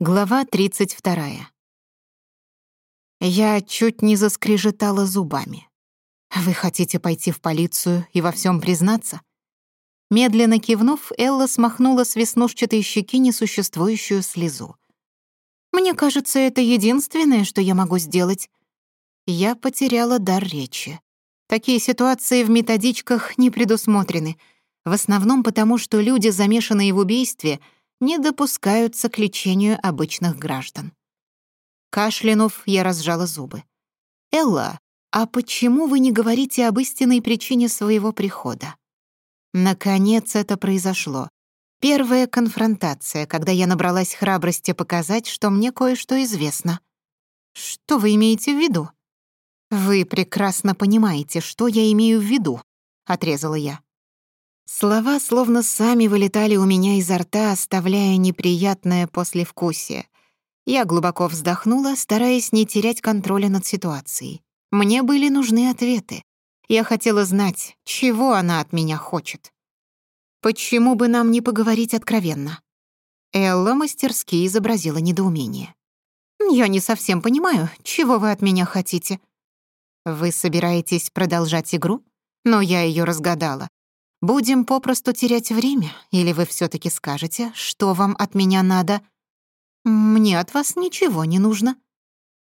Глава 32. Я чуть не заскрежетала зубами. «Вы хотите пойти в полицию и во всем признаться?» Медленно кивнув, Элла смахнула с веснушчатой щеки несуществующую слезу. «Мне кажется, это единственное, что я могу сделать». Я потеряла дар речи. Такие ситуации в методичках не предусмотрены, в основном потому, что люди, замешанные в убийстве — не допускаются к лечению обычных граждан. Кашлянув, я разжала зубы. «Элла, а почему вы не говорите об истинной причине своего прихода?» Наконец это произошло. Первая конфронтация, когда я набралась храбрости показать, что мне кое-что известно. «Что вы имеете в виду?» «Вы прекрасно понимаете, что я имею в виду», — отрезала я. Слова словно сами вылетали у меня изо рта, оставляя неприятное послевкусие. Я глубоко вздохнула, стараясь не терять контроля над ситуацией. Мне были нужны ответы. Я хотела знать, чего она от меня хочет. «Почему бы нам не поговорить откровенно?» Элла мастерски изобразила недоумение. «Я не совсем понимаю, чего вы от меня хотите». «Вы собираетесь продолжать игру?» Но я ее разгадала. Будем попросту терять время, или вы все таки скажете, что вам от меня надо? Мне от вас ничего не нужно.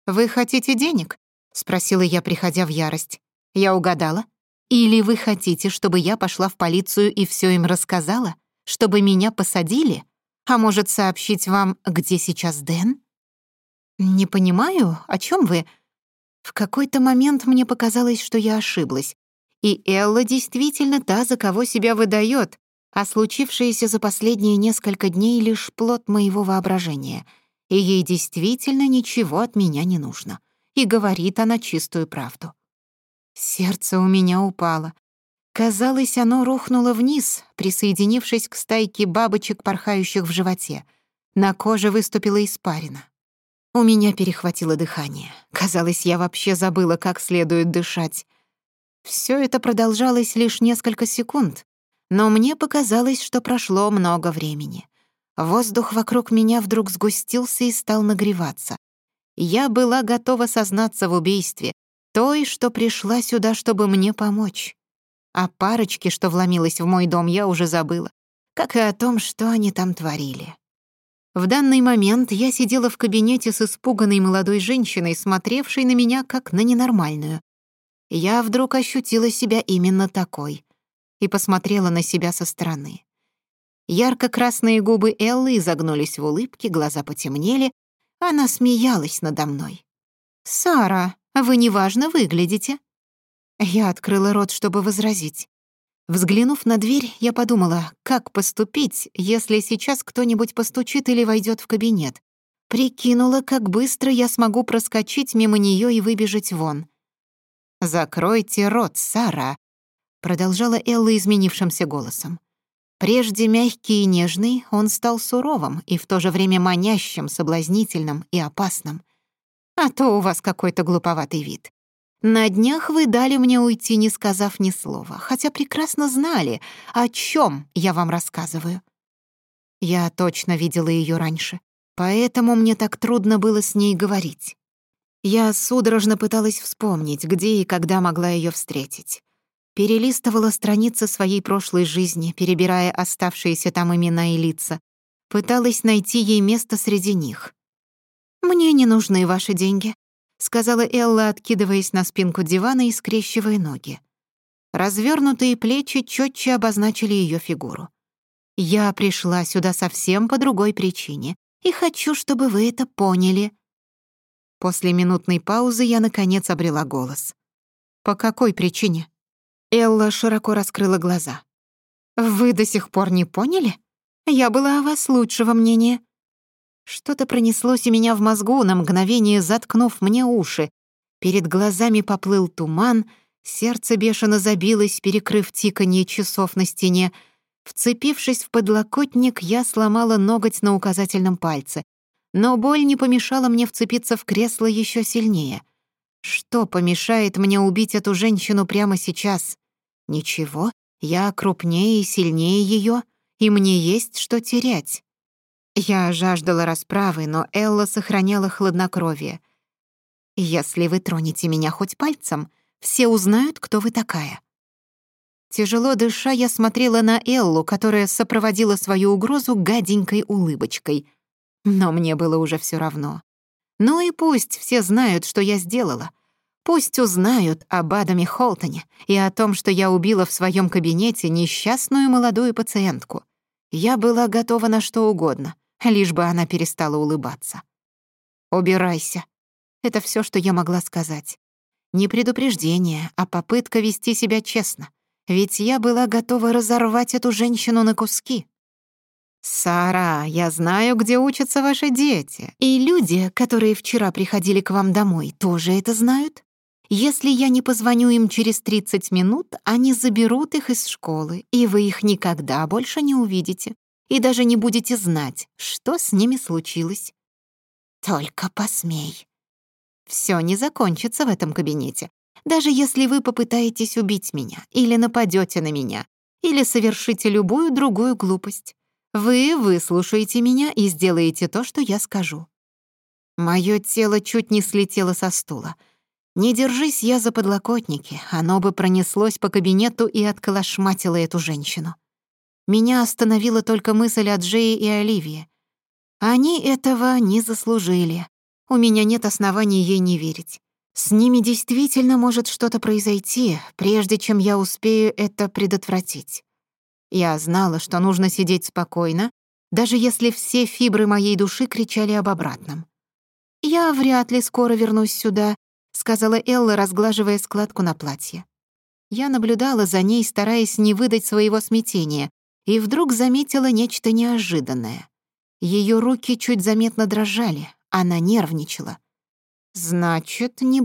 Вы хотите денег? спросила я, приходя в ярость. Я угадала? Или вы хотите, чтобы я пошла в полицию и все им рассказала, чтобы меня посадили? А может, сообщить вам, где сейчас Дэн? Не понимаю, и Элла действительно та, за кого себя выдает, а случившееся за последние несколько дней лишь плод моего воображения, и ей действительно ничего от меня не нужно. И говорит она чистую правду. Сердце у меня упало. Казалось, оно рухнуло вниз, присоединившись к стайке бабочек, порхающих в животе. На коже выступила испарина. У меня перехватило дыхание. Казалось, я вообще забыла, как следует дышать. Всё это продолжалось лишь несколько секунд, но мне показалось, что прошло много времени. Воздух вокруг меня вдруг сгустился и стал нагреваться. Я была готова сознаться в убийстве, той, что пришла сюда, чтобы мне помочь. О парочке, что вломилась в мой дом, я уже забыла, как и о том, что они там творили. В данный момент я сидела в кабинете с испуганной молодой женщиной, смотревшей на меня как на ненормальную я вдруг ощутила себя именно такой и посмотрела на себя со стороны. Ярко-красные губы Эллы изогнулись в улыбке, глаза потемнели. Она смеялась надо мной. «Сара, вы неважно выглядите». Я открыла рот, чтобы возразить. Взглянув на дверь, я подумала, как поступить, если сейчас кто-нибудь постучит или войдет в кабинет. Прикинула, как быстро я смогу проскочить мимо нее и выбежать вон. «Закройте рот, Сара!» — продолжала Элла изменившимся голосом. Прежде мягкий и нежный, он стал суровым и в то же время манящим, соблазнительным и опасным. «А то у вас какой-то глуповатый вид. На днях вы дали мне уйти, не сказав ни слова, хотя прекрасно знали, о чем я вам рассказываю». Я точно видела ее раньше, поэтому мне так трудно было с ней говорить. Я судорожно пыталась вспомнить, где и когда могла её встретить. Перелистывала страницы своей прошлой жизни, перебирая оставшиеся там имена и лица. Пыталась найти ей место среди них. «Мне не нужны ваши деньги», — сказала Элла, откидываясь на спинку дивана и скрещивая ноги. Развернутые плечи чётче обозначили её фигуру. «Я пришла сюда совсем по другой причине, и хочу, чтобы вы это поняли», После минутной паузы я, наконец, обрела голос. «По какой причине?» Элла широко раскрыла глаза. «Вы до сих пор не поняли? Я была о вас лучшего мнения». Что-то пронеслось у меня в мозгу, на мгновение заткнув мне уши. Перед глазами поплыл туман, сердце бешено забилось, перекрыв тиканье часов на стене. Вцепившись в подлокотник, я сломала ноготь на указательном пальце но боль не помешала мне вцепиться в кресло еще сильнее. Что помешает мне убить эту женщину прямо сейчас? Ничего, я крупнее и сильнее ее, и мне есть что терять. Я жаждала расправы, но Элла сохраняла хладнокровие. «Если вы тронете меня хоть пальцем, все узнают, кто вы такая». Тяжело дыша, я смотрела на Эллу, которая сопроводила свою угрозу гаденькой улыбочкой — Но мне было уже все равно. Ну и пусть все знают, что я сделала. Пусть узнают об Адаме Холтоне и о том, что я убила в своем кабинете несчастную молодую пациентку. Я была готова на что угодно, лишь бы она перестала улыбаться. «Убирайся». Это все, что я могла сказать. Не предупреждение, а попытка вести себя честно. Ведь я была готова разорвать эту женщину на куски. «Сара, я знаю, где учатся ваши дети. И люди, которые вчера приходили к вам домой, тоже это знают. Если я не позвоню им через 30 минут, они заберут их из школы, и вы их никогда больше не увидите, и даже не будете знать, что с ними случилось. Только посмей. Все не закончится в этом кабинете. Даже если вы попытаетесь убить меня, или нападете на меня, или совершите любую другую глупость, вы выслушаете меня и сделаете то, что я скажу. Моё тело чуть не слетело со стула. Не держись я за подлокотники, оно бы пронеслось по кабинету и отколошматило эту женщину. Меня остановила только мысль о Джее и Оливии. Они этого не заслужили. У меня нет оснований ей не верить. С ними действительно может что-то произойти, прежде чем я успею это предотвратить. Я знала, что нужно сидеть спокойно, даже если все фибры моей души кричали об обратном. «Я вряд ли скоро вернусь сюда», — сказала Элла, разглаживая складку на платье. Я наблюдала за ней, стараясь не выдать своего смятения, и вдруг заметила нечто неожиданное. Ее руки чуть заметно дрожали, она нервничала. Значит, не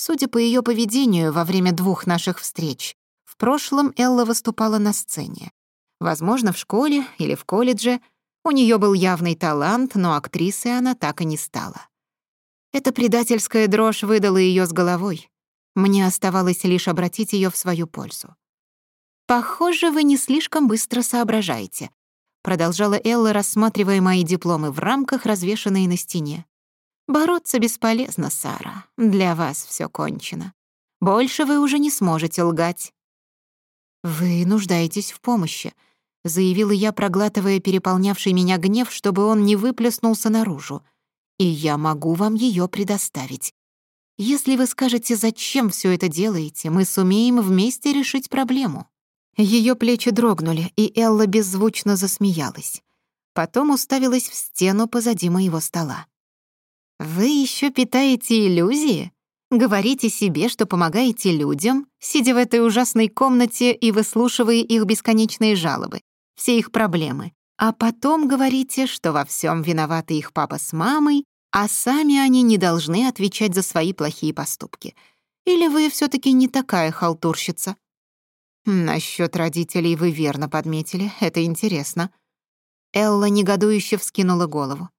Судя по ее поведению во время двух наших встреч, в прошлом Элла выступала на сцене. Возможно, в школе или в колледже. У нее был явный талант, но актрисой она так и не стала. Эта предательская дрожь выдала ее с головой. Мне оставалось лишь обратить ее в свою пользу. «Похоже, вы не слишком быстро соображаете», — продолжала Элла, рассматривая мои дипломы в рамках, развешанные на стене. Бороться бесполезно, Сара. Для вас все кончено. Больше вы уже не сможете лгать». «Вы нуждаетесь в помощи», — заявила я, проглатывая переполнявший меня гнев, чтобы он не выплеснулся наружу. «И я могу вам ее предоставить. Если вы скажете, зачем все это делаете, мы сумеем вместе решить проблему». Ее плечи дрогнули, и Элла беззвучно засмеялась. Потом уставилась в стену позади моего стола. «Вы еще питаете иллюзии? Говорите себе, что помогаете людям, сидя в этой ужасной комнате и выслушивая их бесконечные жалобы, все их проблемы, а потом говорите, что во всем виноваты их папа с мамой, а сами они не должны отвечать за свои плохие поступки. Или вы все таки не такая халтурщица?» Насчет родителей вы верно подметили, это интересно. Элла негодующе вскинула голову.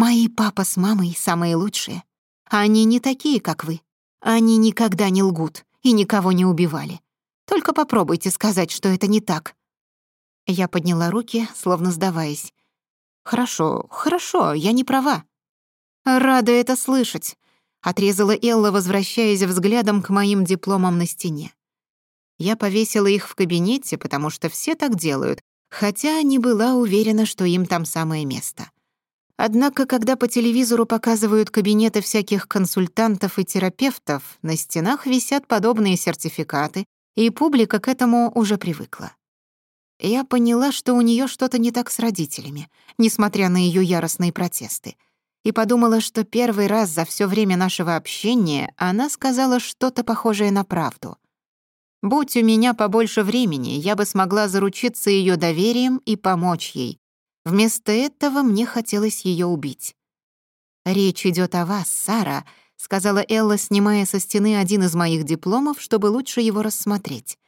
Мои папа с мамой самые лучшие. Они не такие, как вы. Они никогда не лгут и никого не убивали. Только попробуйте сказать, что это не так». Я подняла руки, словно сдаваясь. «Хорошо, хорошо, я не права». «Рада это слышать», — отрезала Элла, возвращаясь взглядом к моим дипломам на стене. Я повесила их в кабинете, потому что все так делают, хотя не была уверена, что им там самое место. Однако, когда по телевизору показывают кабинеты всяких консультантов и терапевтов, на стенах висят подобные сертификаты, и публика к этому уже привыкла. Я поняла, что у нее что-то не так с родителями, несмотря на ее яростные протесты, и подумала, что первый раз за все время нашего общения она сказала что-то похожее на правду. «Будь у меня побольше времени, я бы смогла заручиться ее доверием и помочь ей, Вместо этого мне хотелось ее убить. «Речь идет о вас, Сара», — сказала Элла, снимая со стены один из моих дипломов, чтобы лучше его рассмотреть.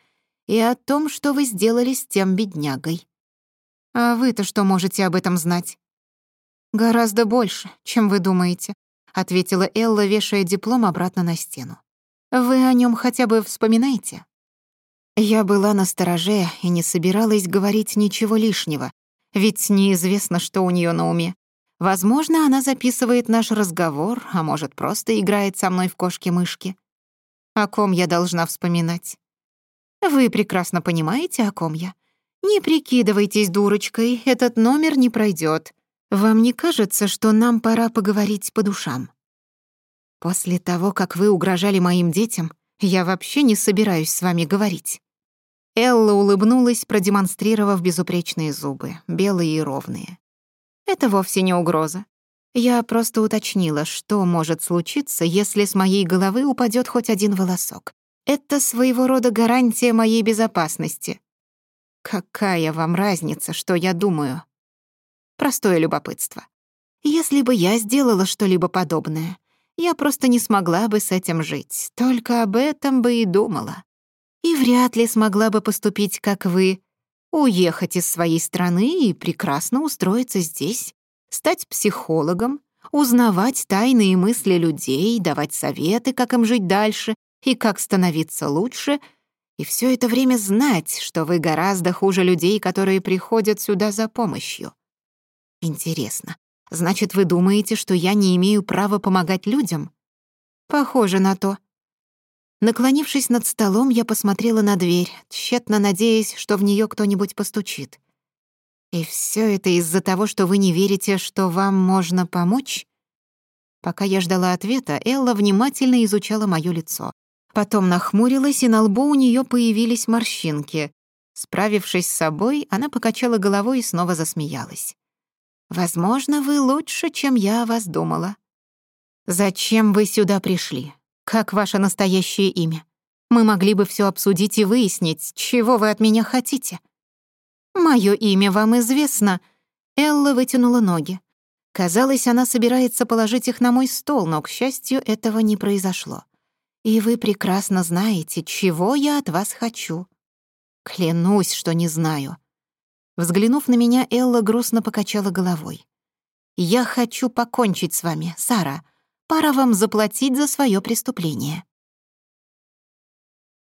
«И о том, что вы сделали с тем беднягой». «А вы-то что можете об этом знать?» «Гораздо больше, чем вы думаете», — ответила Элла, вешая диплом обратно на стену. «Вы о нем хотя бы вспоминаете?» Я была на стороже и не собиралась говорить ничего лишнего, ведь неизвестно, что у нее на уме. Возможно, она записывает наш разговор, а может, просто играет со мной в кошки-мышки. О ком я должна вспоминать? Вы прекрасно понимаете, о ком я. Не прикидывайтесь дурочкой, этот номер не пройдет. Вам не кажется, что нам пора поговорить по душам? После того, как вы угрожали моим детям, я вообще не собираюсь с вами говорить. Элла улыбнулась, продемонстрировав безупречные зубы, белые и ровные. «Это вовсе не угроза. Я просто уточнила, что может случиться, если с моей головы упадет хоть один волосок. Это своего рода гарантия моей безопасности». «Какая вам разница, что я думаю?» «Простое любопытство. Если бы я сделала что-либо подобное, я просто не смогла бы с этим жить, только об этом бы и думала». и вряд ли смогла бы поступить, как вы, уехать из своей страны и прекрасно устроиться здесь, стать психологом, узнавать тайные мысли людей, давать советы, как им жить дальше и как становиться лучше, и все это время знать, что вы гораздо хуже людей, которые приходят сюда за помощью. Интересно, значит, вы думаете, что я не имею права помогать людям? Похоже на то. Наклонившись над столом, я посмотрела на дверь, тщетно надеясь, что в неё кто-нибудь постучит. «И всё это из-за того, что вы не верите, что вам можно помочь?» Пока я ждала ответа, Элла внимательно изучала моё лицо. Потом нахмурилась, и на лбу у неё появились морщинки. Справившись с собой, она покачала головой и снова засмеялась. «Возможно, вы лучше, чем я о вас думала». «Зачем вы сюда пришли?» Как ваше настоящее имя? Мы могли бы все обсудить и выяснить, чего вы от меня хотите. Мое имя вам известно. Элла вытянула ноги. Казалось, она собирается положить их на мой стол, но, к счастью, этого не произошло. И вы прекрасно знаете, чего я от вас хочу. Клянусь, что не знаю. Взглянув на меня, Элла грустно покачала головой. «Я хочу покончить с вами, Сара. Пора вам заплатить за свое преступление».